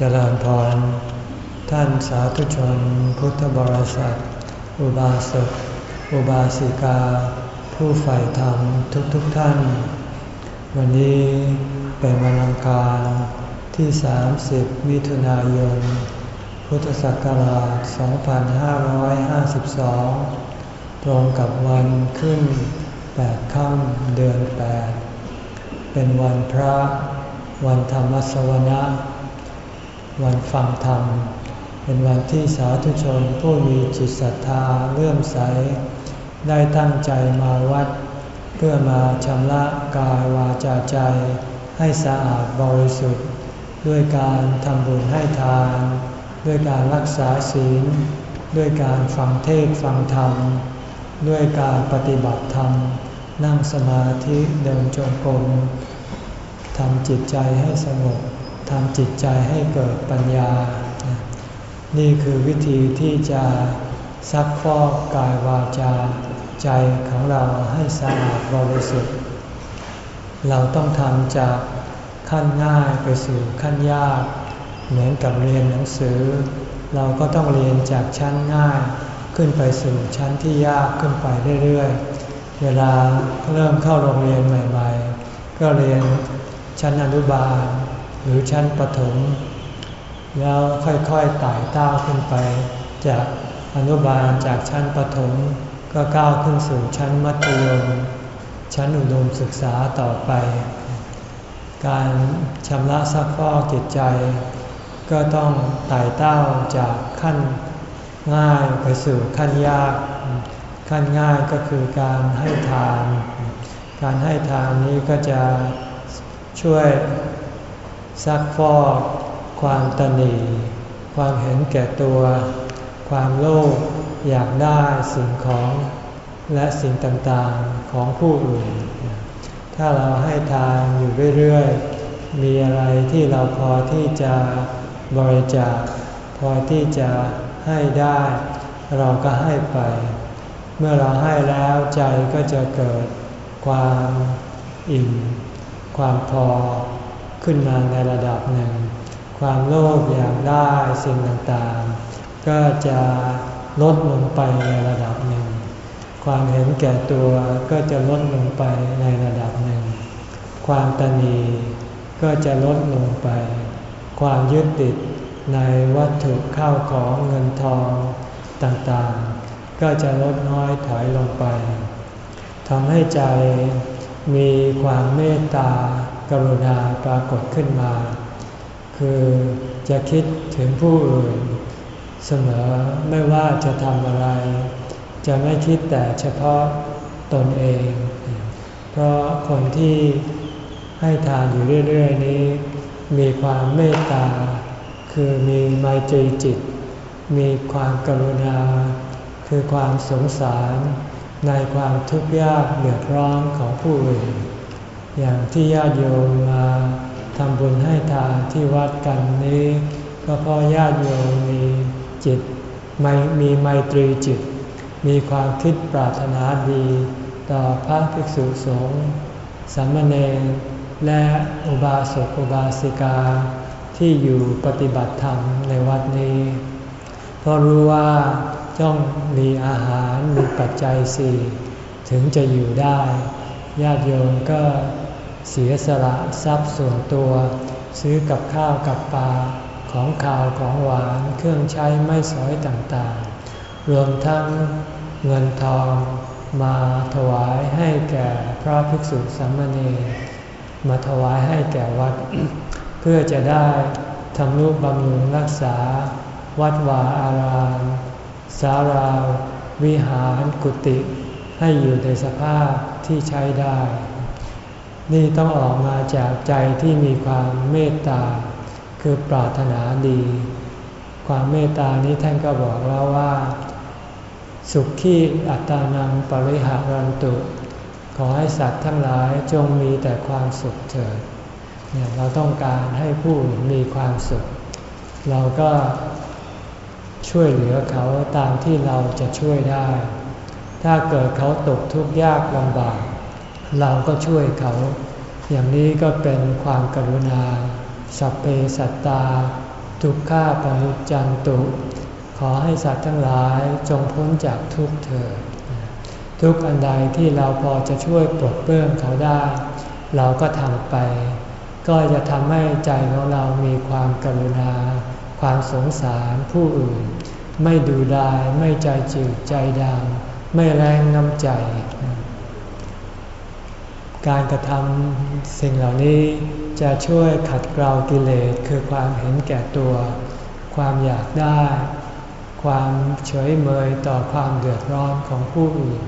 เจริญพร ท่านสาธุชนพุทธบริษัท อุบาสก อุบาสิกา ผู้ใฝ่ธรรมทุกๆทท่าน วันนี้เป็นวันอังคารที่ 30 มิถุนายน พุทธศักราช 2552 ตรงกับวันขึ้น 8 ค่ำเดือน 8 เป็นวันพระ วันธรรมสวนะ วันฟังธรรม เป็นวันที่สาธุชนผู้มีจิตศรัทธาเลื่อมใส ได้ตั้งใจมาวัด เพื่อมาชำระกายวาจาใจ ให้สะอาดบริสุทธิ์ ด้วยการทำบุญให้ทาน ด้วยการรักษาศีล ด้วยการฟังเทศฟังธรรม ด้วยการปฏิบัติธรรม นั่งสมาธิเดินจงกรมทำจิตใจให้สงบ ทำจิตใจให้เกิดปัญญา นี่คือวิธีที่จะซักฟอกกายวาจา ใจของเราให้สะอาดบริสุทธิ์ เราต้องทำจากขั้นง่ายไปสู่ขั้นยาก เหมือนกับเรียนหนังสือ เราก็ต้องเรียนจากชั้นง่าย ขึ้นไปสู่ชั้นที่ยากขึ้นไปเรื่อยๆ เวลาเริ่มเข้าโรงเรียนใหม่ ๆ ก็เรียนชั้นอนุบาล หรือชั้นประถมแล้วค่อยๆไต่เต้าขึ้นไป จากอนุบาลจากชั้นประถมก็ก้าวขึ้นสู่ชั้นมัธยมชั้นอุดมศึกษาต่อไป การชำระซักฟอกจิตใจ ก็ต้องไต่เต้าจากขั้นง่ายไปสู่ขั้นยาก ขั้นง่ายก็คือการให้ทาน การให้ทานนี้ก็จะช่วย ซักฟอก ความตนีความเห็นแก่ตัว ความโลภอยากได้สิ่งของและสิ่งต่างๆของผู้อื่น ถ้าเราให้ทานอยู่เรื่อยๆ มีอะไรที่เราพอที่จะบริจาค พอที่จะให้ได้ เราก็ให้ไป เมื่อเราให้แล้วใจก็จะเกิดความอิ่ม ความพอ ขึ้นมาในระดับหนึ่ง ความโลภอยากได้สิ่งต่างๆ ก็จะลดลงไปในระดับหนึ่ง ความเห็นแก่ตัวก็จะลดลงไปในระดับหนึ่ง ความตนีก็จะลดลงไป ความยึดติดในวัตถุข้าวของเงินทองต่างๆ ก็จะลดน้อยถอยลงไปทำให้ใจมีความเมตตา กรุณาปรากฏขึ้นมา คือจะคิดถึงผู้อื่นเสมอไม่ว่าจะทำอะไร จะไม่คิดแต่เฉพาะตนเอง เพราะคนที่ให้ทานอยู่เรื่อยๆนี้ มีความเมตตา คือมีไมตรีจิต มีความกรุณา คือความสงสารในความทุกข์ยากเดือดร้อนของผู้อื่น อย่างที่ญาติโยมมาทำบุญให้ทานที่วัดกันนี้ ก็เพราะญาติโยมมีจิตไม่มีไมตรีจิต มีความคิดปรารถนาดี ต่อพระภิกษุสงฆ์สามเณรและอุบาสกอุบาสิกาที่อยู่ปฏิบัติธรรมในวัดนี้เพราะรู้ว่าต้องมีอาหารมีปัจจัยสี่ถึงจะอยู่ได้ ญาติโยมก็ เสียสละทรัพย์ส่วนตัว ซื้อกับข้าวกับปลาของข่าวของหวานเครื่องใช้ไม่สอยต่างๆ รวมทั้งเงินทองมาถวายให้แก่พระภิกษุสามเณรมาถวายให้แก่วัด เพื่อจะได้ทำนุบำรุงรักษา วัดวาอารามสาราวิหารกุฏิให้อยู่ในสภาพที่ใช้ได้ นี่ต้องออกมาจากใจที่มีความเมตตา คือปรารถนาดี ความเมตตานี้ท่านก็บอกแล้วว่า สุขที่อัตานังปริหารันตุ ขอให้สัตว์ทั้งหลายจงมีแต่ความสุขเถิดเนี่ยเราต้องการให้ผู้มีความสุข เราก็ช่วยเหลือเขาตามที่เราจะช่วยได้ ถ้าเกิดเขาตกทุกข์ยากลำบาก เราก็ช่วยเขา อย่างนี้ก็เป็นความกรุณา สัพเพสัตตา ทุกข้าปมุจจันตุ ขอให้สัตว์ทั้งหลายจงพ้นจากทุกเถิดทุกอันใดที่เราพอจะช่วยปลดเปลื้องเขาได้ เราก็ทำไป ก็จะทำให้ใจของเรามีความกรุณา ความสงสารผู้อื่น ไม่ดูดายไม่ใจจืดใจดำไม่แรงน้ำใจ การกระทำสิ่งเหล่านี้จะช่วยขัดเกลากิเลสคือความเห็นแก่ตัว ความอยากได้ ความเฉยเมยต่อความเดือดร้อนของผู้อื่น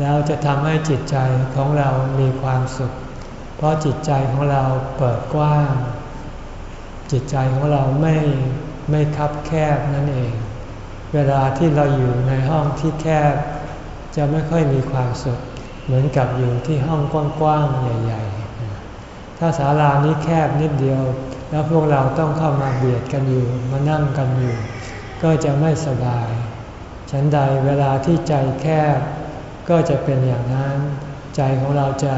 แล้วจะทำให้จิตใจของเรามีความสุข เพราะจิตใจของเราเปิดกว้าง จิตใจของเราไม่ไม่คับแคบนั่นเอง เวลาที่เราอยู่ในห้องที่แคบ จะไม่ค่อยมีความสุข เหมือนกับอยู่ที่ห้องกว้างๆใหญ่ๆ ถ้าศาลานี้แคบนิดเดียว แล้วพวกเราต้องเข้ามาเบียดกันอยู่ มานั่งกันอยู่ ก็จะไม่สบาย ฉันใดเวลาที่ใจแคบ ก็จะเป็นอย่างนั้น ใจของเราจะ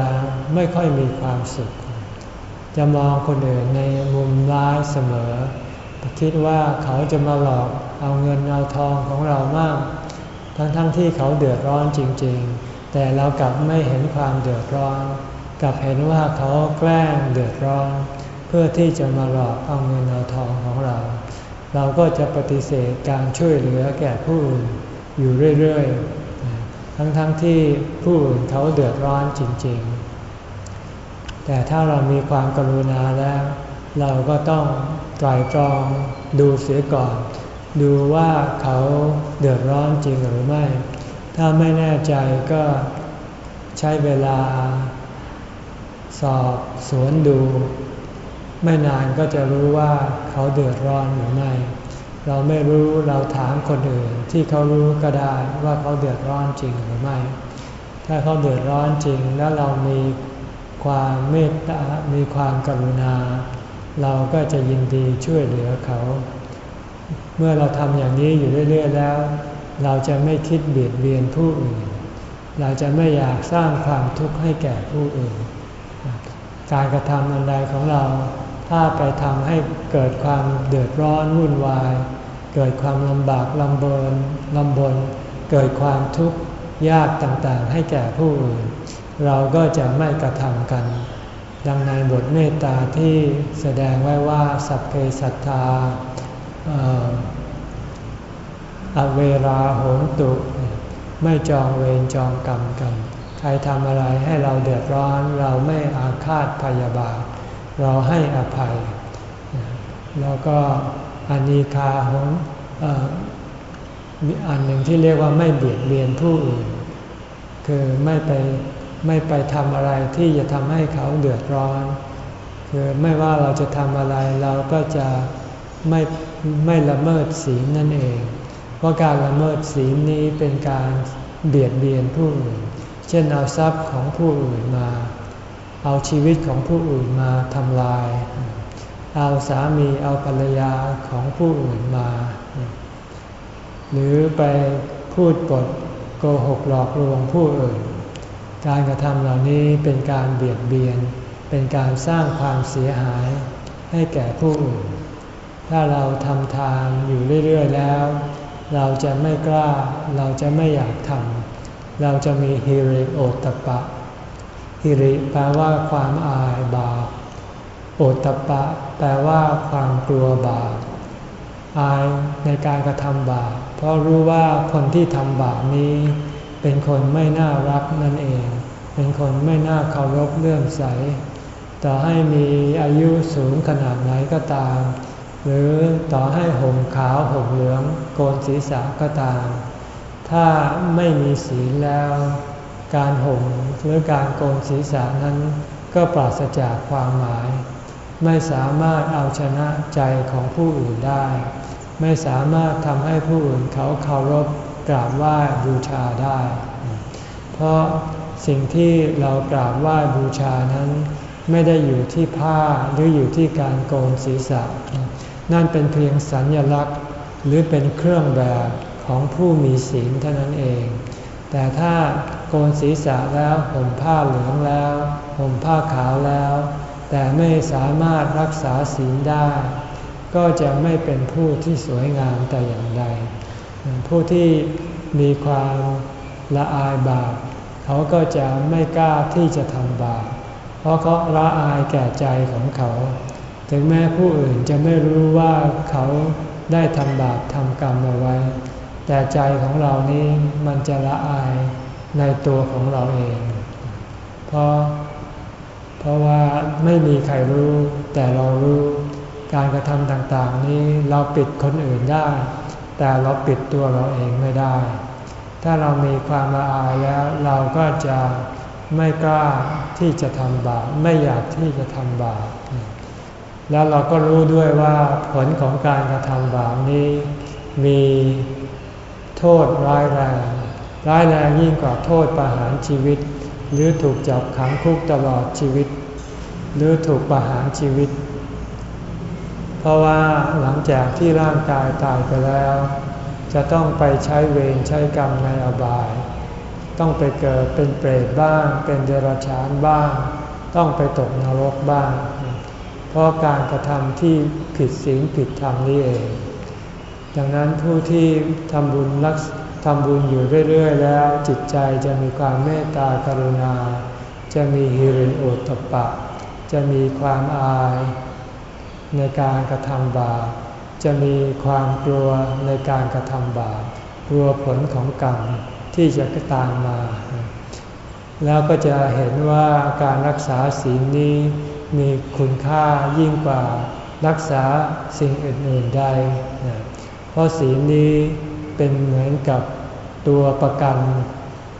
ไม่ค่อยมีความสุข จะมองคนอื่นในมุมร้ายเสมอ คิดว่าเขาจะมาหลอกเอาเงินเอาทองของเรามาก ทั้งๆทที่เขาเดือดร้อนจริง ๆ แต่เรากลับไม่เห็นความเดือดร้อน กลับเห็นว่าเขาแกล้งเดือดร้อน เพื่อที่จะมาหลอกเอาเงินเอาทองของเรา เราก็จะปฏิเสธการช่วยเหลือแก่ผู้อื่นอยู่เรื่อยๆ ทั้งๆทที่ผู้อื่นเขาเดือดร้อนจริงๆ แต่ถ้าเรามีความกรุณาแล้ว เราก็ต้องไตรตรองดูเสียก่อน ดูว่าเขาเดือดร้อนจริงหรือไม่ ถ้าไม่แน่ใจก็ใช้เวลา สอบสวนดู ไม่นานก็จะรู้ว่าเขาเดือดร้อนหรือไม่ เราไม่รู้เราถามคนอื่นที่เขารู้ก็ได้ว่าเขาเดือดร้อนจริงหรือไม่ ถ้าเขาเดือดร้อนจริงแล้วเรามีความเมตตา มีความกรุณา เราก็จะยินดีช่วยเหลือเขา เมื่อเราทำอย่างนี้อยู่เรื่อย ๆ แล้ว เราจะไม่คิดเบียดเบียนผู้อื่น เราจะไม่อยากสร้างความทุกข์ให้แก่ผู้อื่น การกระทำอันใดของเรา ถ้าไปทำให้เกิดความเดือดร้อนวุ่นวาย เกิดความลำบากลำบนลำบน เกิดความทุกข์ยากต่างๆ ให้แก่ผู้อื่น เราก็จะไม่กระทำกัน ดังในบทเมตตาที่แสดงไว้ว่าสัพเพสัตตา อเวราโหนตุ ไม่จองเวรจองกรรมกัน ใครทำอะไรให้เราเดือดร้อน เราไม่อาฆาตพยาบาท เราให้อภัย แล้วก็อานิคาหนมีอันหนึ่งที่เรียกว่าไม่เบียดเบียนผู้อื่น คือไม่ไปไม่ไปทำอะไรที่จะทำให้เขาเดือดร้อน คือไม่ว่าเราจะทำอะไรเราก็จะไม่ไม่ละเมิดศีลนั่นเอง เพราะการละเมิดศีลนี้เป็นการเบียดเบียนผู้อื่น เช่นเอาทรัพย์ของผู้อื่นมา เอาชีวิตของผู้อื่นมาทำลาย เอาสามีเอาภรรยาของผู้อื่นมา หรือไปพูดปดโกหกหลอกลวงผู้อื่น การกระทำเหล่านี้เป็นการเบียดเบียน เป็นการสร้างความเสียหายให้แก่ผู้อื่น ถ้าเราทำทานอยู่เรื่อย ๆ แล้ว เราจะไม่กล้า เราจะไม่อยากทำ เราจะมีฮิริโอตปะ ฮิริแปลว่าความอายบาป โอตปะ แปลว่าความกลัวบาป อายในการกระทำบาป เพราะรู้ว่าคนที่ทำบาปนี้ เป็นคนไม่น่ารักนั่นเอง เป็นคนไม่น่าเคารพเลื่อมใส ต่อให้มีอายุสูงขนาดไหนก็ตาม หรือต่อให้ห่มขาวห่มเหลืองโกนศีรษะก็ตาม ถ้าไม่มีศีลแล้ว การห่มหรือการโกนศีรษะนั้น ก็ปราศจากความหมาย ไม่สามารถเอาชนะใจของผู้อื่นได้ ไม่สามารถทำให้ผู้อื่นเขาเคารพกราบไหว้บูชาได้ เพราะสิ่งที่เรากราบไหว้บูชานั้น ไม่ได้อยู่ที่ผ้าหรืออยู่ที่การโกนศีรษะ นั่นเป็นเพียงสัญญลักษณ์หรือเป็นเครื่องแบบของผู้มีศีลเท่านั้นเอง แต่ถ้าโกนศีรษะแล้วห่มผ้าเหลืองแล้วห่มผ้าขาวแล้ว แต่ไม่สามารถรักษาศีลได้ ก็จะไม่เป็นผู้ที่สวยงามแต่อย่างใด ผู้ที่มีความละอายบาปเขาก็จะไม่กล้าที่จะทำบาปเพราะเขาละอายแก่ใจของเขา ถึงแม้ผู้อื่นจะไม่รู้ว่าเขาได้ทำบาปทำกรรมเอาไว้ แต่ใจของเรานี้มันจะละอายในตัวของเราเอง เพราะ เพราะว่าไม่มีใครรู้แต่เรารู้การกระทำต่างๆ นี้เราปิดคนอื่นได้ แต่เราปิดตัวเราเองไม่ได้ ถ้าเรามีความละอายแล้วเราก็จะไม่กล้าที่จะทำบาปไม่อยากที่จะทำบาป แล้วเราก็รู้ด้วยว่าผลของการกระทำบาปนี้ มีโทษร้ายแรง ร้ายแรงยิ่งกว่าโทษประหารชีวิต หรือถูกจับขังคุกตลอดชีวิต หรือถูกประหารชีวิต เพราะว่าหลังจากที่ร่างกายตายไปแล้ว จะต้องไปใช้เวรใช้กรรมในอบาย ต้องไปเกิดเป็นเปรตบ้าง เป็นเดรัจฉานบ้าง ต้องไปตกนรกบ้าง เพราะการกระทำที่ผิดศีลผิดธรรมนี่เอง ดังนั้นผู้ที่ทำบุญรักทำบุญอยู่เรื่อยๆ แล้วจิตใจจะมีความเมตตากรุณา จะมีฮิริโอตปะ จะมีความอายในการกระทำบาปจะมีความกลัวในการกระทำบาปกลัวผลของกรรมที่จะตามมา แล้วก็จะเห็นว่าการรักษาศีลนี้ มีคุณค่ายิ่งกว่ารักษาสิ่งอื่นๆใด เพราะศีลนี้เป็นเหมือนกับตัวประกัน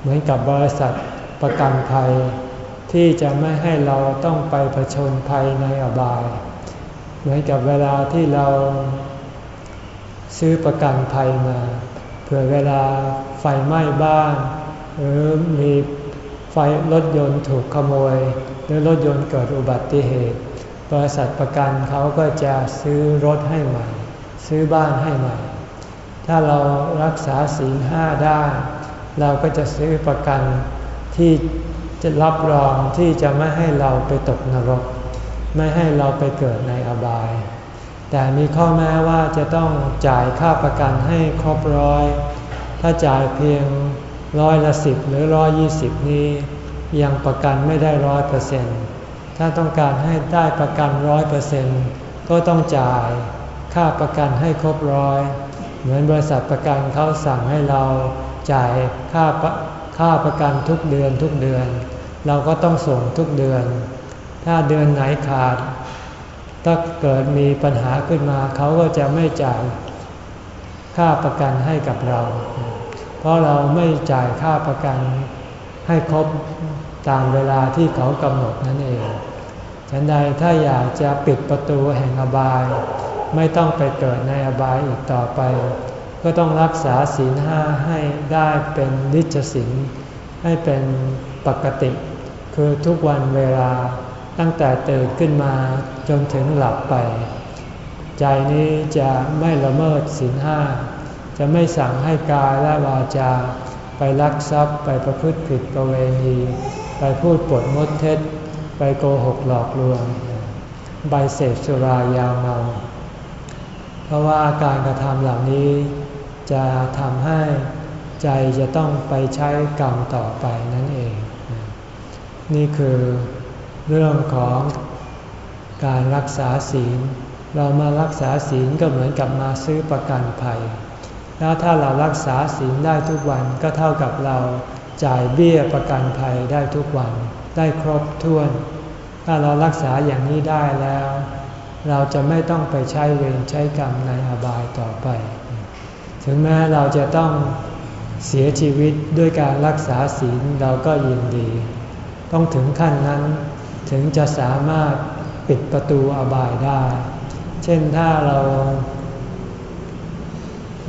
เหมือนกับบริษัทประกันภัย ที่จะไม่ให้เราต้องไปผชนภัยในอบาย เหมือนกับเวลาที่เราซื้อประกันภัยมา เผื่อเวลาไฟไหม้บ้าน หรือมี ไฟรถยนต์ถูกขโมย หรือรถยนต์เกิดอุบัติเหตุ บริษัทประกันเขาก็จะซื้อรถให้ใหม่ ซื้อบ้านให้ใหม่ ถ้าเรารักษาศีลห้าได้ เราก็จะซื้อประกันที่จะรับรองที่จะไม่ให้เราไปตกนรก ไม่ให้เราไปเกิดในอบาย แต่มีข้อแม้ว่าจะต้องจ่ายค่าประกันให้ครบร้อย ถ้าจ่ายเพียง ร้อยละสิบหรือร้อยยี่สิบนี้ ยังประกันไม่ได้ร้อยเปอร์เซ็นต์ถ้าต้องการให้ได้ประกันร้อยเปอร์เซ็นต์ก็ต้องจ่ายค่าประกันให้ครบร้อย เหมือนบริษัทประกันเขาสั่งให้เราจ่ายค่าค่าประกันทุกเดือนทุกเดือน เราก็ต้องส่งทุกเดือน ถ้าเดือนไหนขาด ถ้าเกิดมีปัญหาขึ้นมาเขาก็จะไม่จ่ายค่าประกันให้กับเรา เพราะเราไม่จ่ายค่าประกันให้ครบตามเวลาที่เขากำหนดนั่นเองฉันใดถ้าอยากจะปิดประตูแห่งอบาย ไม่ต้องไปเกิดในอบายอีกต่อไป ก็ต้องรักษาศีลห้าให้ได้เป็นนิจศีลให้เป็นปกติ คือทุกวันเวลาตั้งแต่ตื่นขึ้นมาจนถึงหลับไป ใจนี้จะไม่ละเมิดศีลห้า จะไม่สั่งให้กายและวาจา ไปลักทรัพย์ไปประพฤติผิดประเวณี ไปพูดปดมดเท็จ ไปโกหกหลอกลวงใบเสพสุรายาเมา เพราะว่าการกระทำเหล่านี้จะทำให้ใจจะต้องไปใช้กรรมต่อไปนั่นเอง นี่คือเรื่องของการรักษาศีล เรามารักษาศีลก็เหมือนกับมาซื้อประกันภัย แล้วถ้าเรารักษาศีลได้ทุกวันก็เท่ากับเราจ่ายเบี้ยประกันภัยได้ทุกวันได้ครบถ้วน ถ้าเรารักษาอย่างนี้ได้แล้ว เราจะไม่ต้องไปใช้เวรใช้กรรมในอบายต่อไป ถึงแม้เราจะต้องเสียชีวิตด้วยการรักษาศีลเราก็ยินดี ต้องถึงขั้นนั้นถึงจะสามารถปิดประตูอบายได้ เช่นถ้าเรา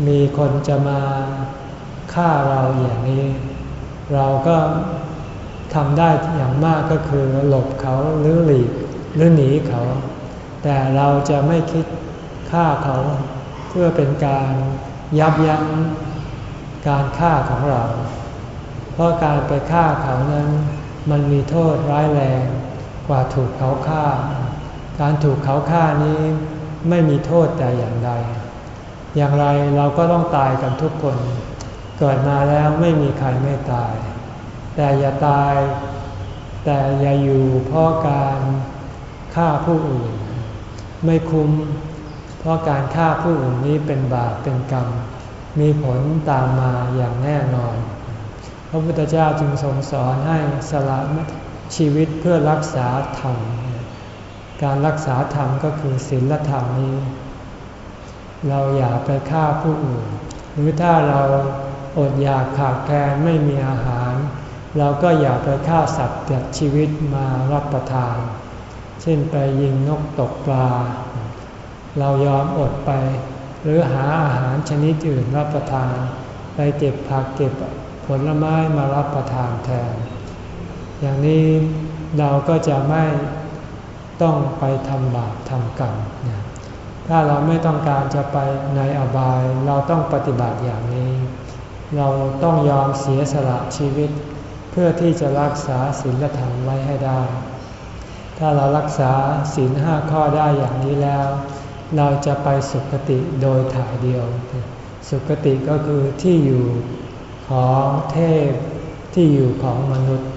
มีคนจะมาฆ่าเราอย่างนี้ เราก็ทำได้อย่างมากก็คือหลบเขาหรือหลีกหรือหนีเขา แต่เราจะไม่คิดฆ่าเขาเพื่อเป็นการยับยั้งการฆ่าของเรา เพราะการไปฆ่าเขานั้นมันมีโทษร้ายแรงกว่าถูกเขาฆ่า การถูกเขาฆ่านี้ไม่มีโทษแต่อย่างใด อย่างไรเราก็ต้องตายกันทุกคน เกิดมาแล้วไม่มีใครไม่ตาย แต่อย่าตาย แต่อย่าอยู่เพราะการฆ่าผู้อื่น ไม่คุ้ม เพราะการฆ่าผู้อื่นนี้เป็นบาปเป็นกรรม มีผลตามมาอย่างแน่นอน พระพุทธเจ้าจึงทรงสอนให้สละชีวิตเพื่อรักษาธรรม การรักษาธรรมก็คือศีลธรรมนี้ เราอย่าไปฆ่าผู้อื่น หรือถ้าเราอดอยากขาดแคลนไม่มีอาหาร เราก็อย่าไปฆ่าสัตว์ตัดชีวิตมารับประทาน เช่นไปยิงนกตกปลา เรายอมอดไป หรือหาอาหารชนิดอื่นรับประทาน ไปเก็บผักเก็บผลไม้มารับประทานแทน อย่างนี้เราก็จะไม่ต้องไปทำบาปทำกรรม ถ้าเราไม่ต้องการจะไปในอบาย เราต้องปฏิบัติอย่างนี้ เราต้องยอมเสียสละชีวิต เพื่อที่จะรักษาศีลธรรมไว้ให้ได้ ถ้าเรารักษาศีลห้าข้อได้อย่างนี้แล้ว เราจะไปสุคติโดยถ่ายเดียว สุคติก็คือที่อยู่ของเทพที่อยู่ของมนุษย์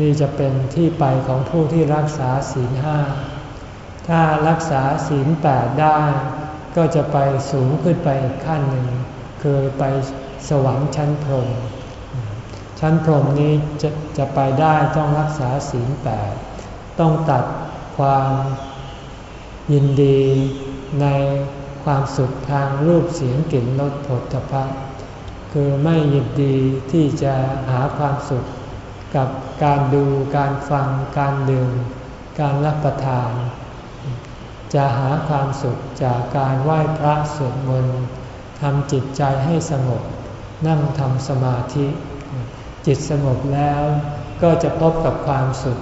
นี่จะเป็นที่ไปของผู้ที่รักษาศีลห้า ถ้ารักษาศีลแปดได้ ก็จะไปสูงขึ้นไปอีกขั้นหนึ่ง คือไปสวรรค์ชั้นพรหมชั้นพรหมนี้จะจะไปได้ต้องรักษาศีลแปดต้องตัดความยินดีในความสุขทางรูปเสียงกลิ่นรสผลตภะคือไม่ยินดีที่จะหาความสุขกับการดูการฟังการดื่มการรับประทาน จะหาความสุขจากการไหว้พระสวดมนต์ทำจิตใจให้สงบ นั่งทำสมาธิ จิตสงบแล้วก็จะพบกับความสุข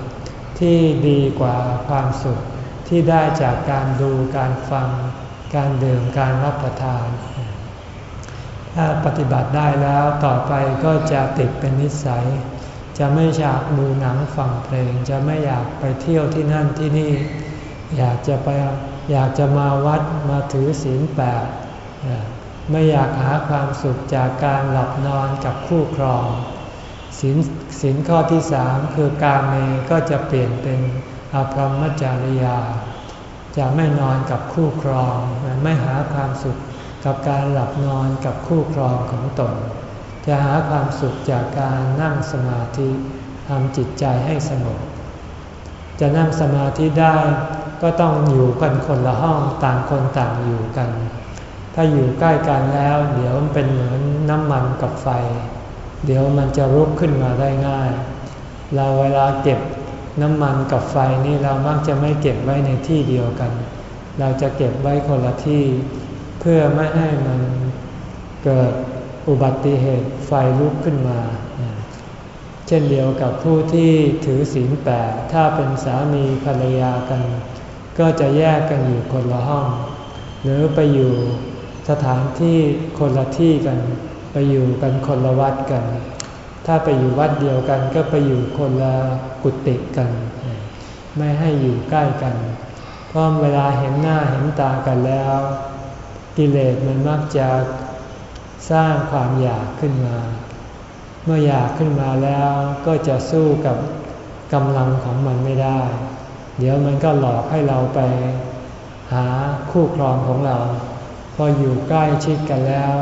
ที่ดีกว่าความสุขที่ได้จากการดูการฟัง การดื่มการรับประทาน ถ้าปฏิบัติได้แล้วต่อไปก็จะติดเป็นนิสัย จะไม่อยากดูหนังฟังเพลง จะไม่อยากไปเที่ยวที่นั่นที่นี่ อยากจะไปอยากจะมาวัดมาถือศีลแปดไม่อยากหาความสุขจากการหลับนอนกับคู่ครองศีลศีลข้อที่สามคือการเมก็จะเปลี่ยนเป็นอภรรมจริยา จะไม่นอนกับคู่ครอง ไม่หาความสุขกับการหลับนอนกับคู่ครองของตน จะหาความสุขจากการนั่งสมาธิทำจิตใจให้สงบจะนั่งสมาธิได้ ก็ต้องอยู่กันคนละห้องต่างคนต่างอยู่กัน ถ้าอยู่ใกล้กันแล้ว เดี๋ยวมันเป็นเหมือนน้ำมันกับไฟ เดี๋ยวมันจะรุกขึ้นมาได้ง่าย เราเวลาเก็บน้ำมันกับไฟนี่เรามักจะไม่เก็บไว้ในที่เดียวกัน เราจะเก็บไว้คนละที่ เพื่อไม่ให้มันเกิดอุบัติเหตุไฟลุกขึ้นมา เช่นเดียวกับผู้ที่ถือศีลแปดถ้าเป็นสามีภรรยากัน ก็จะแยกกันอยู่คนละห้อง หรือไปอยู่สถานที่คนละที่กัน ไปอยู่กันคนละวัดกัน ถ้าไปอยู่วัดเดียวกันก็ไปอยู่คนละกุฏิกัน ไม่ให้อยู่ใกล้กัน เพราะเวลาเห็นหน้าเห็นตากันแล้ว กิเลสมันมักจะสร้างความอยากขึ้นมา เมื่ออยากขึ้นมาแล้วก็จะสู้กับกำลังของมันไม่ได้ เดี๋ยวมันก็หลอกให้เราไปหาคู่ครองของเรา พออยู่ใกล้ชิดกันแล้ว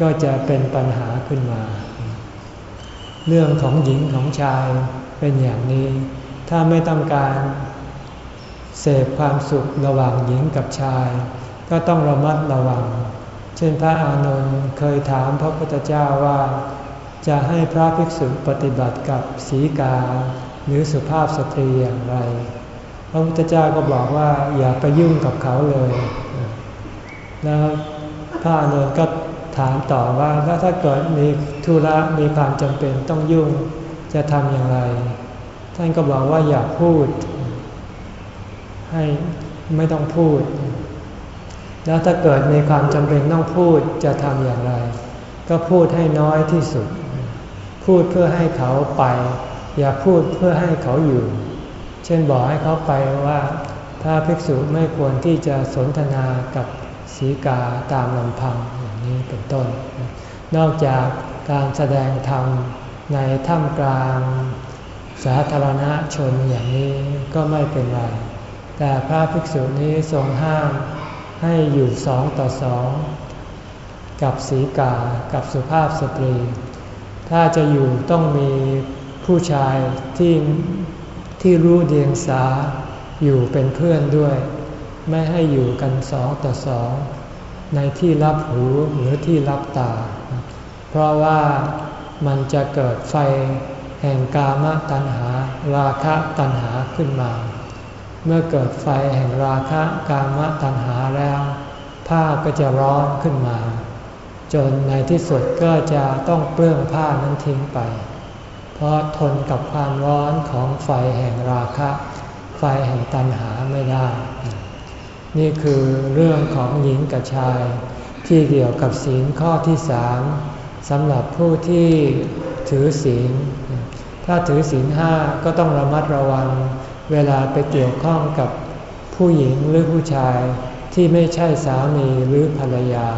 ก็จะเป็นปัญหาขึ้นมา เรื่องของหญิงของชายเป็นอย่างนี้ ถ้าไม่ต้องการเสพความสุขระหว่างหญิงกับชาย ก็ต้องระมัดระวัง เช่นพระอานนท์เคยถามพระพุทธเจ้าว่า จะให้พระภิกษุปฏิบัติกับศีกา หรือสุภาพสตรีอย่างไร พระพุทธเจ้าก็บอกว่าอย่าไปยุ่งกับเขาเลย แล้วพระอานนท์ก็ถามต่อว่าแล้วถ้าเกิดมีธุระมีความจำเป็นต้องยุ่งจะทำอย่างไร ท่านก็บอกว่าอย่าพูด ให้ไม่ต้องพูด แล้วถ้าเกิดมีความจำเป็นต้องพูดจะทำอย่างไร ก็พูดให้น้อยที่สุด พูดเพื่อให้เขาไป อย่าพูดเพื่อให้เขาอยู่ ช่นบอกให้เขาไปว่าถ้าภิกษุไม่ควรที่จะสนทนากับศีกาตามลำพังอย่างนี้เป็นต้น นอกจากการแสดงธรรมในถ้ำกลางสาธารณชนอย่างนี้ก็ไม่เป็นไร แต่พระภิกษุนี้ทรงห้ามให้อยู่สองต่อสองกับศีกากับสุภาพสตรี ถ้าจะอยู่ต้องมีผู้ชายที่ ที่รู้เดียงสาอยู่เป็นเพื่อนด้วย ไม่ให้อยู่กันสองต่อสอง ในที่รับหูหรือที่รับตา เพราะว่ามันจะเกิดไฟแห่งกามตัณหา ราคะตัณหาขึ้นมา เมื่อเกิดไฟแห่งราคะกามตัณหาแล้ว ผ้าก็จะร้อนขึ้นมา จนในที่สุดก็จะต้องเปลื้องผ้านั้นทิ้งไป เพราะทนกับความร้อนของไฟแห่งราคะ ไฟแห่งตัณหาไม่ได้ นี่คือเรื่องของหญิงกับชาย ที่เกี่ยวกับศีลข้อที่สามสำหรับผู้ที่ถือศีล ถ้าถือศีลห้าก็ต้องระมัดระวัง เวลาไปเกี่ยวข้องกับผู้หญิงหรือผู้ชายที่ไม่ใช่สามีหรือภรรยา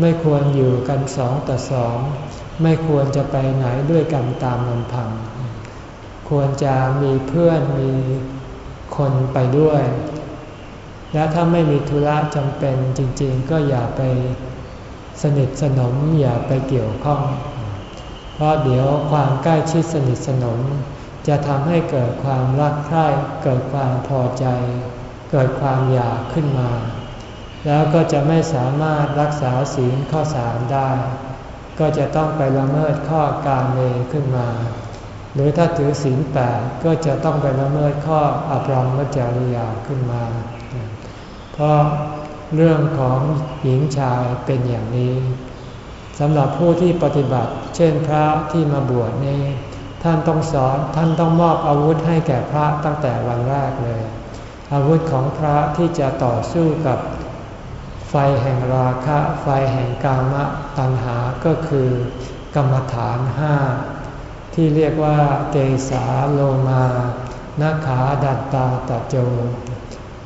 ไม่ควรอยู่กันสองต่อสอง ไม่ควรจะไปไหนด้วยกันตามลำพัง ควรจะมีเพื่อนมีคนไปด้วย และถ้าไม่มีธุระจำเป็นจริงๆ ก็อย่าไปสนิทสนมอย่าไปเกี่ยวข้อง เพราะเดี๋ยวความใกล้ชิดสนิทสนม จะทำให้เกิดความรักใคร่เกิดความพอใจ เกิดความอยากขึ้นมา แล้วก็จะไม่สามารถรักษาศีลข้อสามได้ ก็จะต้องไปละเมิดข้อการเมขึ้นมา หรือถ้าถือศีลแปดก็จะต้องไปละเมิดข้ออภรรมจริยาขึ้นมา เพราะเรื่องของหญิงชายเป็นอย่างนี้สำหรับผู้ที่ปฏิบัติ เช่นพระที่มาบวชนี่ท่านต้องสอนท่านต้องมอบอาวุธให้แก่พระตั้งแต่วันแรกเลย อาวุธของพระที่จะต่อสู้กับ ไฟแห่งราคะไฟแห่งกามะตัณหาก็คือกรรมฐานห้าที่เรียกว่าเกสาโลมานาขาดัตตาตะโจ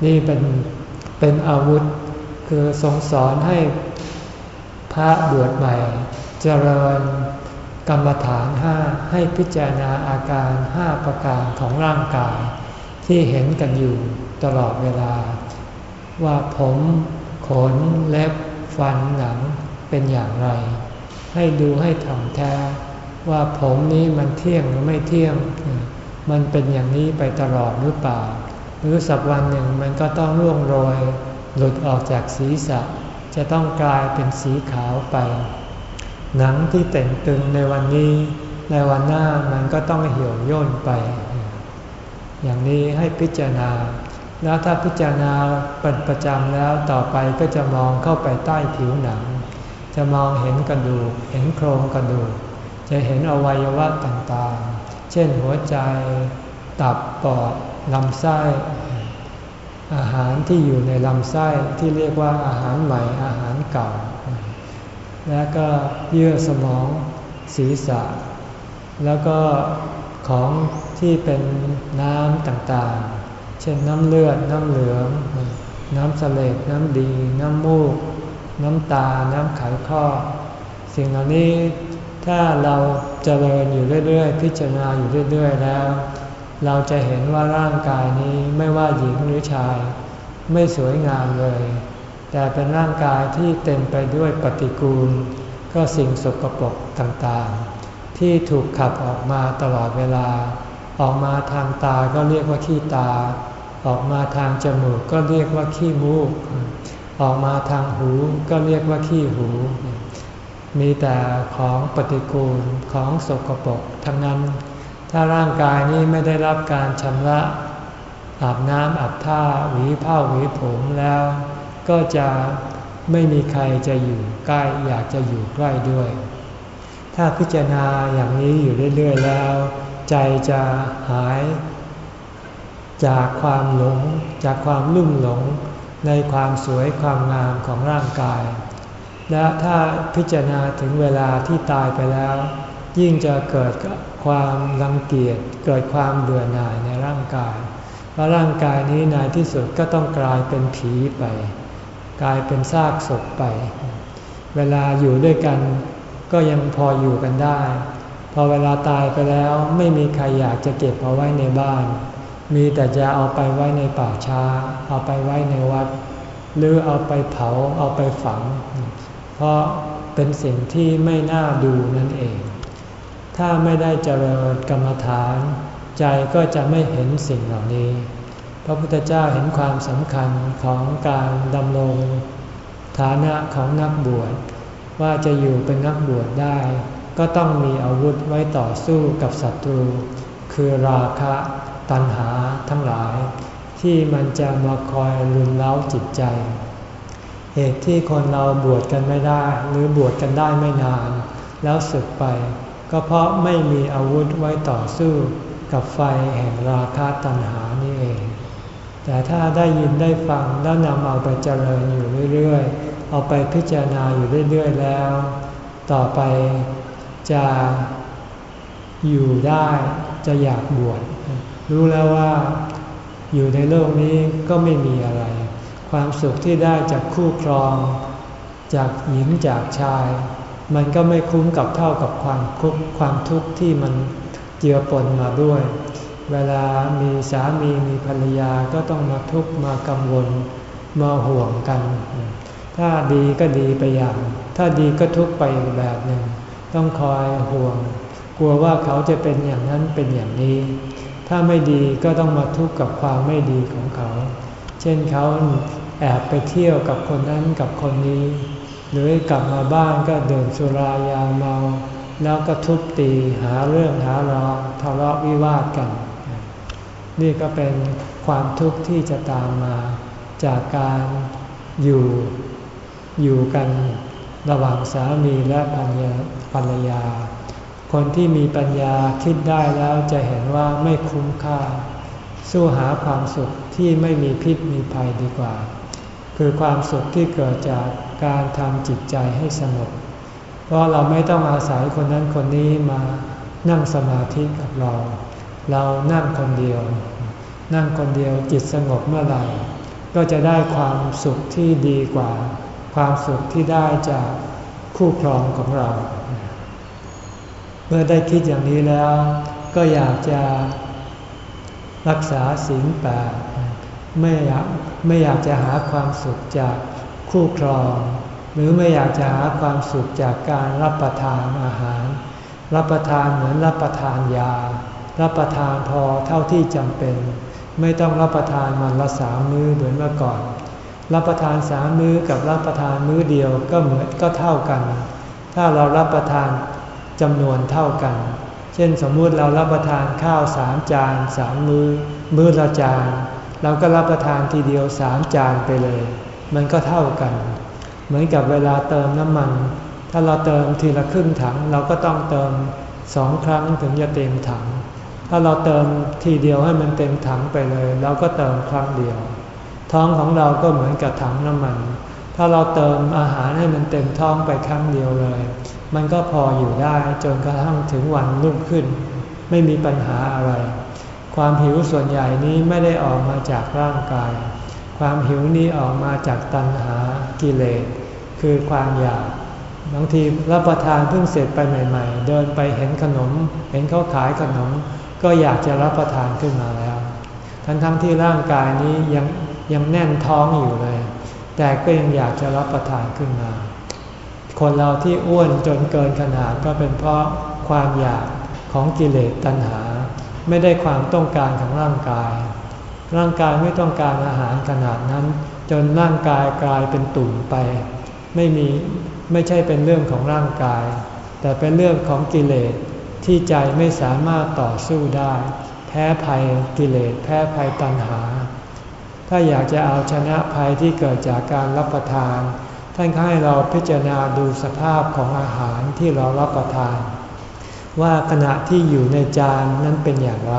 นี่เป็นเป็นอาวุธคือทรงสอนให้พระบวชใหม่ เจริญกรรมฐานห้าให้พิจารณาอาการห้าประการของร่างกาย ที่เห็นกันอยู่ตลอดเวลา ว่าผม ขนเล็บฟันหนังเป็นอย่างไร ให้ดูให้ถ่องแท้ว่าผมนี้มันเที่ยงหรือไม่เที่ยง มันเป็นอย่างนี้ไปตลอดหรือเปล่า หรือสักวันหนึ่งมันก็ต้องร่วงโรย หลุดออกจากศีรษะ จะต้องกลายเป็นสีขาวไป หนังที่แต่งตึงในวันนี้ ในวันหน้ามันก็ต้องเหี่ยวย่นไป อย่างนี้ให้พิจารณา แล้วถ้าพิจารณาเป็นประจำแล้วต่อไปก็จะมองเข้าไปใต้ผิวหนัง จะมองเห็นกระดูก เห็นโครงกระดูก จะเห็นอวัยวะต่างๆ เช่นหัวใจ ตับ ปอด ลำไส้ อาหารที่อยู่ในลำไส้ที่เรียกว่าอาหารใหม่ อาหารเก่า และก็เยื่อสมองศีรษะ แล้วก็ของที่เป็นน้ำต่างๆ เช่นน้ำเลือด น้ำเหลือง น้ำเสลดน้ำดี น้ำมูก น้ำตา น้ำไขข้อ สิ่งเหล่านี้ถ้าเราเจริญอยู่เรื่อยๆ พิจารณาอยู่เรื่อย ๆ แล้ว เราจะเห็นว่าร่างกายนี้ไม่ว่าหญิงหรือชาย ไม่สวยงามเลย แต่เป็นร่างกายที่เต็มไปด้วยปฏิกูล ก็สิ่งสกปรกต่างๆ ที่ถูกขับออกมาตลอดเวลา ออกมาทางตาก็เรียกว่าขี้ตา ออกมาทางจมูกก็เรียกว่าขี้มูก ออกมาทางหูก็เรียกว่าขี้หู มีแต่ของปฏิกูลของสกปรกทั้งนั้น ถ้าร่างกายนี้ไม่ได้รับการชำระอาบน้ำอาบท่าหวีผ้าหวีผมแล้ว ก็จะไม่มีใครจะอยู่ใกล้อยากจะอยู่ใกล้ด้วย ถ้าพิจารณาอย่างนี้อยู่เรื่อย ๆ แล้ว ใจจะหาย จากความหลง จากความลุ่มหลงในความสวยความงามของร่างกาย และถ้าพิจารณาถึงเวลาที่ตายไปแล้ว ยิ่งจะเกิดความรังเกียจเกิดความเบื่อหน่ายในร่างกายเพราะร่างกายนี้ในที่สุดก็ต้องกลายเป็นผีไป กลายเป็นซากศพไป เวลาอยู่ด้วยกันก็ยังพออยู่กันได้ พอเวลาตายไปแล้วไม่มีใครอยากจะเก็บเอาไว้ในบ้าน มีแต่จะเอาไปไว้ในป่าช้า เอาไปไว้ในวัด หรือเอาไปเผาเอาไปฝัง เพราะเป็นสิ่งที่ไม่น่าดูนั่นเอง ถ้าไม่ได้เจริญกรรมฐาน ใจก็จะไม่เห็นสิ่งเหล่านี้ พระพุทธเจ้าเห็นความสำคัญของการดำรงฐานะของนักบวชว่าจะอยู่เป็นนักบวชได้ ก็ต้องมีอาวุธไว้ต่อสู้กับศัตรู คือราคะ ตัณหาทั้งหลาย ที่มันจะมาคอยลุนเล้าจิตใจ เหตุที่คนเราบวชกันไม่ได้ หรือบวชกันได้ไม่นาน แล้วสึกไป ก็เพราะไม่มีอาวุธไว้ต่อสู้กับไฟแห่งราคะตัณหานี่เอง แต่ถ้าได้ยินได้ฟังแล้วนำเอาไปเจริญอยู่เรื่อยๆ เอาไปพิจารณาอยู่เรื่อยๆแล้ว ต่อไปจะอยู่ได้จะอยากบวช รู้แล้วว่าอยู่ในโลกนี้ก็ไม่มีอะไร ความสุขที่ได้จากคู่ครอง จากหญิงจากชาย มันก็ไม่คุ้มกับเท่ากับความคุกความทุกข์ที่มันเจือปนมาด้วย เวลามีสามีมีภรรยาก็ต้องมาทุกข์มากังวลมาห่วงกัน ถ้าดีก็ดีไปอย่าง ถ้าดีก็ทุกข์ไปอีกแบบหนึ่ง ต้องคอยห่วง กลัวว่าเขาจะเป็นอย่างนั้นเป็นอย่างนี้ ถ้าไม่ดีก็ต้องมาทุกข์กับความไม่ดีของเขา เช่นเขาแอบไปเที่ยวกับคนนั้นกับคนนี้ หรือกลับมาบ้านก็ดื่มสุรายาเมา แล้วก็ทุบตีหาเรื่องหารอทะเลาะวิวาทกัน นี่ก็เป็นความทุกข์ที่จะตามมาจากการอยู่อยู่กันระหว่างสามีและภรรยา คนที่มีปัญญาคิดได้แล้วจะเห็นว่าไม่คุ้มค่า สู้หาความสุขที่ไม่มีพิษมีภัยดีกว่า คือความสุขที่เกิดจากการทำจิตใจให้สงบเพราะเราไม่ต้องอาศัยคนนั้นคนนี้มานั่งสมาธิกับเรา เรานั่งคนเดียว นั่งคนเดียวจิตสงบเมื่อไหร่ ก็จะได้ความสุขที่ดีกว่า ความสุขที่ได้จากคู่ครองของเรา เมื่อได้คิดอย่างนี้แล้ว ก็อยากจะรักษาศีลแปดไม่อยากไม่อยากจะหาความสุขจากคู่ครอง หรือไม่อยากจะหาความสุขจากการรับประทานอาหาร รับประทานเหมือนรับประทานยา รับประทานพอเท่าที่จำเป็น ไม่ต้องรับประทานมันละสามมื้อเหมือนเมื่อก่อน รับประทานสามมื้อกับรับประทานมื้อเดียวก็เหมือนก็เท่ากัน ถ้าเรารับประทาน จำนวนเท่ากัน เช่นสมมุติเรารับประทานข้าวสามจานสามมือ้อมื้อละจานเราก็รับประทานทีเดียวสามจานไปเลย มันก็เท่ากัน เหมือนกับเวลาเติมน้ำมัน ถ้าเราเติมทีละครึ่งถัง เราก็ต้องเติมสองครั้งถึงจะเต็มถัง ถ้าเราเติมทีเดียวให้มันเต็มถังไปเลย เราก็เติมครั้งเดียว ท้องของเราก็เหมือนกับถังน้ำมัน ถ้าเราเติมอาหารให้มันเต็มท้องไปครั้งเดียวเลย มันก็พออยู่ได้จนกระทั่งถึงวันรุ่งขึ้น ไม่มีปัญหาอะไร ความหิวส่วนใหญ่นี้ไม่ได้ออกมาจากร่างกาย ความหิวนี้ออกมาจากตัณหากิเลสคือความอยากบางทีรับประทานเพิ่งเสร็จไปใหม่ ๆ เดินไปเห็นขนม เห็นเขาขายขนม ก็อยากจะรับประทานขึ้นมาแล้ว ทั้งๆทที่ร่างกายนี้ยังยังแน่นท้องอยู่เลย แต่ก็ยังอยากจะรับประทานขึ้นมา คนเราที่อ้วนจนเกินขนาดก็เป็นเพราะความอยากของกิเลสตัณหา ไม่ได้ความต้องการของร่างกาย ร่างกายไม่ต้องการอาหารขนาดนั้น จนร่างกายกลายเป็นตุ่มไป ไม่มีไม่ใช่เป็นเรื่องของร่างกาย แต่เป็นเรื่องของกิเลสที่ใจไม่สามารถต่อสู้ได้ แพ้ภัยกิเลสแพ้ภัยตัณหา ถ้าอยากจะเอาชนะภัยที่เกิดจากการรับประทาน ท่านให้เราพิจารณาดูสภาพของอาหารที่เรารับประทาน ว่าขณะที่อยู่ในจานนั้นเป็นอย่างไร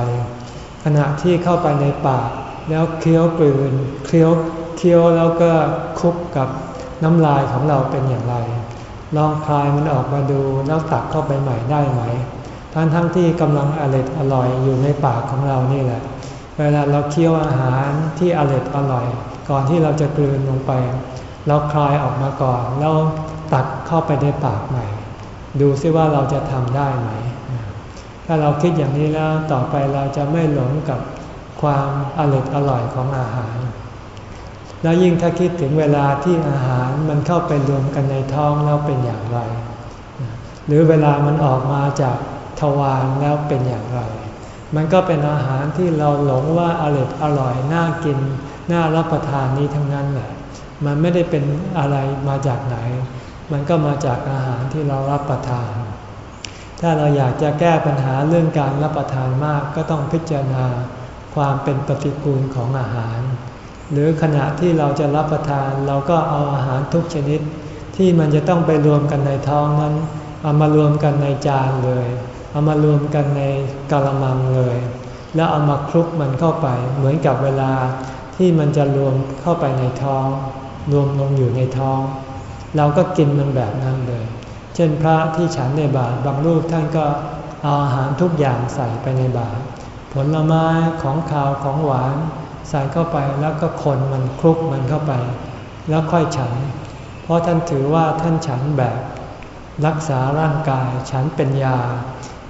ขณะที่เข้าไปในปาก แล้วเคี้ยวกลืนเคี้ยวเคี้ยวแล้วก็คุกกับน้ำลายของเราเป็นอย่างไร ลองคลายมันออกมาดูแล้วตักเข้าไปใหม่ได้ไหมทั้งทั้งที่กำลังอร่อยอร่อยอยู่ในปากของเรานี่แหละ เวลาเราเคี้ยวอาหารที่อร่อยอร่อย ก่อนที่เราจะกลืนลงไป เราคลายออกมาก่อน แล้วตักเข้าไปในปากใหม่ ดูซิว่าเราจะทำได้ไหม ถ้าเราคิดอย่างนี้แล้วต่อไปเราจะไม่หลงกับความอร่อยอร่อยของอาหาร แล้วยิ่งถ้าคิดถึงเวลาที่อาหารมันเข้าไปรวมกันในท้องแล้วเป็นอย่างไร หรือเวลามันออกมาจากทวารแล้วเป็นอย่างไร มันก็เป็นอาหารที่เราหลงว่าอร่อยอร่อยน่ากิน น่ารับประทานนี้ทั้งนั้นแหละ มันไม่ได้เป็นอะไรมาจากไหน มันก็มาจากอาหารที่เรารับประทาน ถ้าเราอยากจะแก้ปัญหาเรื่องการรับประทานมากก็ต้องพิจารณาความเป็นปฏิกูลของอาหาร หรือขณะที่เราจะรับประทานเราก็เอาอาหารทุกชนิด ที่มันจะต้องไปรวมกันในท้องนั้นเอามารวมกันในจานเลย เอามารวมกันในกะละมังเลย แล้วเอามาคลุกมันเข้าไป เหมือนกับเวลาที่มันจะรวมเข้าไปในท้อง รวมลงอยู่ในท้อง เราก็กินมันแบบนั้นเลย เช่นพระที่ฉันในบาตรบางรูปท่านก็เอาอาหารทุกอย่างใส่ไปในบาตรผลไม้ของขาวของหวานใส่เข้าไปแล้วก็คนมันคลุกมันเข้าไป แล้วค่อยฉัน เพราะท่านถือว่าท่านฉันแบบรักษาร่างกายฉันเป็นยา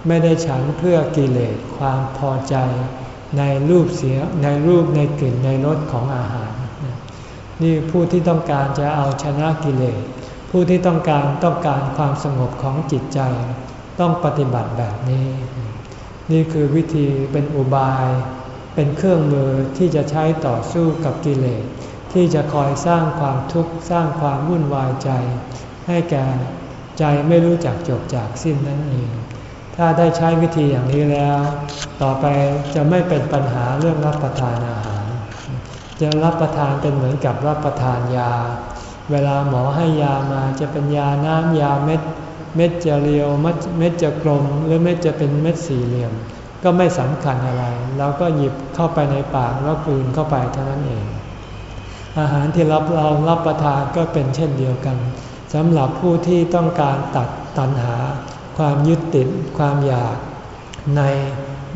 ไม่ได้ฉันเพื่อกิเลสความพอใจในรูปเสียในรูปในกลิ่นในรสของอาหาร นี่ผู้ที่ต้องการจะเอาชนะกิเลส ผู้ที่ต้องการต้องการความสงบของจิตใจ ต้องปฏิบัติแบบนี้ นี่คือวิธีเป็นอุบาย เป็นเครื่องมือที่จะใช้ต่อสู้กับกิเลส ที่จะคอยสร้างความทุกข์สร้างความวุ่นวายใจ ให้แก่ใจไม่รู้จักจบจากสิ้นนั่นเอง ถ้าได้ใช้วิธีอย่างนี้แล้ว ต่อไปจะไม่เป็นปัญหาเรื่องรับประทานอาหาร จะรับประทานเป็นเหมือนกับรับประทานยา เวลาหมอให้ยามาจะเป็นยาน้ำยาเม็ด เม็ดจะเรียวเม็ดจะกลมหรือเม็ดจะเป็นเม็ดสี่เหลี่ยม ก็ไม่สำคัญอะไรเราก็หยิบเข้าไปในปากแล้วกลืนเข้าไปเท่านั้นเอง อาหารที่รับเรารับประทานก็เป็นเช่นเดียวกันสำหรับผู้ที่ต้องการตัดตัณหา ความยึดติดความอยากใน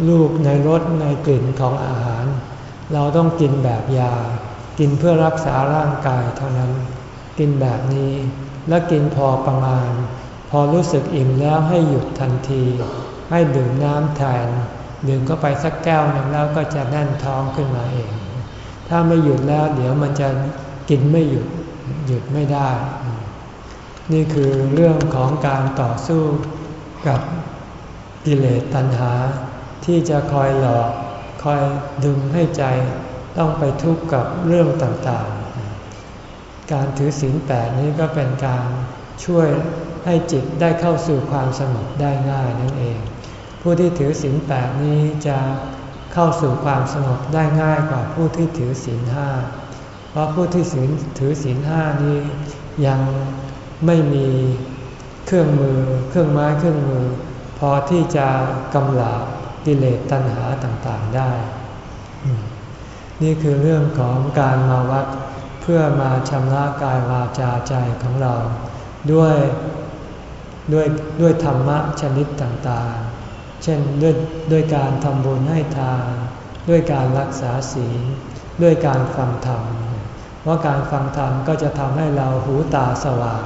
รูปในรสในกลิ่นของอาหาร เราต้องกินแบบยา กินเพื่อรักษาร่างกายเท่านั้น กินแบบนี้และกินพอประมาณ พอรู้สึกอิ่มแล้วให้หยุดทันที ให้ดื่มน้ำแทนดื่มเข้าไปสักแก้วหนึ่งแล้วก็จะแน่นท้องขึ้นมาเอง ถ้าไม่หยุดแล้วเดี๋ยวมันจะกินไม่หยุดหยุดไม่ได้ นี่คือเรื่องของการต่อสู้ กับกิเลสตัณหา ที่จะคอยหลอกคอยดึงให้ใจต้องไปทุกข์กับเรื่องต่างๆ การถือศีลแปดนี้ก็เป็นการช่วยให้จิตได้เข้าสู่ความสงบได้ง่ายนั่นเอง ผู้ที่ถือศีลแปดนี้จะเข้าสู่ความสงบได้ง่ายกว่าผู้ที่ถือศีลห้าเพราะผู้ที่ศีลถือศีลห้านี้ยังไม่มี เครื่องมือ เครื่องไม้เครื่องมือ พอที่จะกำลาบกิเลสตัณหาต่างๆได้ นี่คือเรื่องของการมาวัดเพื่อมาชำระกายวาจาใจของเรา ด้วยด้วยด้วยธรรมะชนิดต่างๆ เช่นด้วยด้วยการทำบุญให้ทาน ด้วยการรักษาศีล ด้วยการฟังธรรม เพราะการฟังธรรมก็จะทำให้เราหูตาสว่าง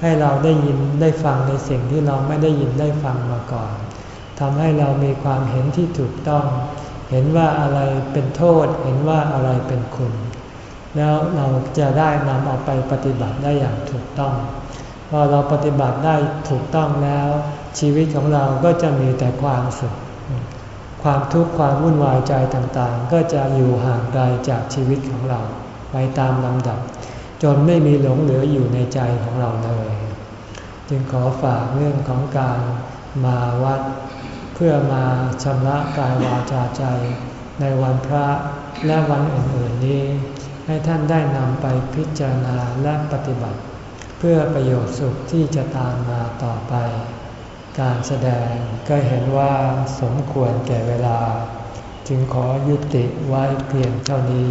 ให้เราได้ยินได้ฟังในสิ่งที่เราไม่ได้ยินได้ฟังมาก่อนทำให้เรามีความเห็นที่ถูกต้อง เห็นว่าอะไรเป็นโทษ เห็นว่าอะไรเป็นคุณ แล้วเราจะได้นำเอาไปปฏิบัติได้อย่างถูกต้อง พอเราปฏิบัติได้ถูกต้องแล้ว ชีวิตของเราก็จะมีแต่ความสุข ความทุกข์ความวุ่นวายใจต่างๆ ก็จะอยู่ห่างไกลจากชีวิตของเรา ไปตามลำดับ จนไม่มีหลงเหลืออยู่ในใจของเราเลย จึงขอฝากเรื่องของการมาวัด เพื่อมาชำระกายวาจาใจ ในวันพระและวันอื่นๆนี้ ให้ท่านได้นำไปพิจารณาและปฏิบัติ เพื่อประโยชน์สุขที่จะตามมาต่อไป การแสดงก็เห็นว่าสมควรแก่เวลา จึงขอยุติไว้เพียงเท่านี้